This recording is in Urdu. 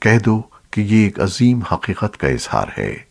کہہ دو کہ یہ ایک عظیم حقیقت کا اظہار ہے۔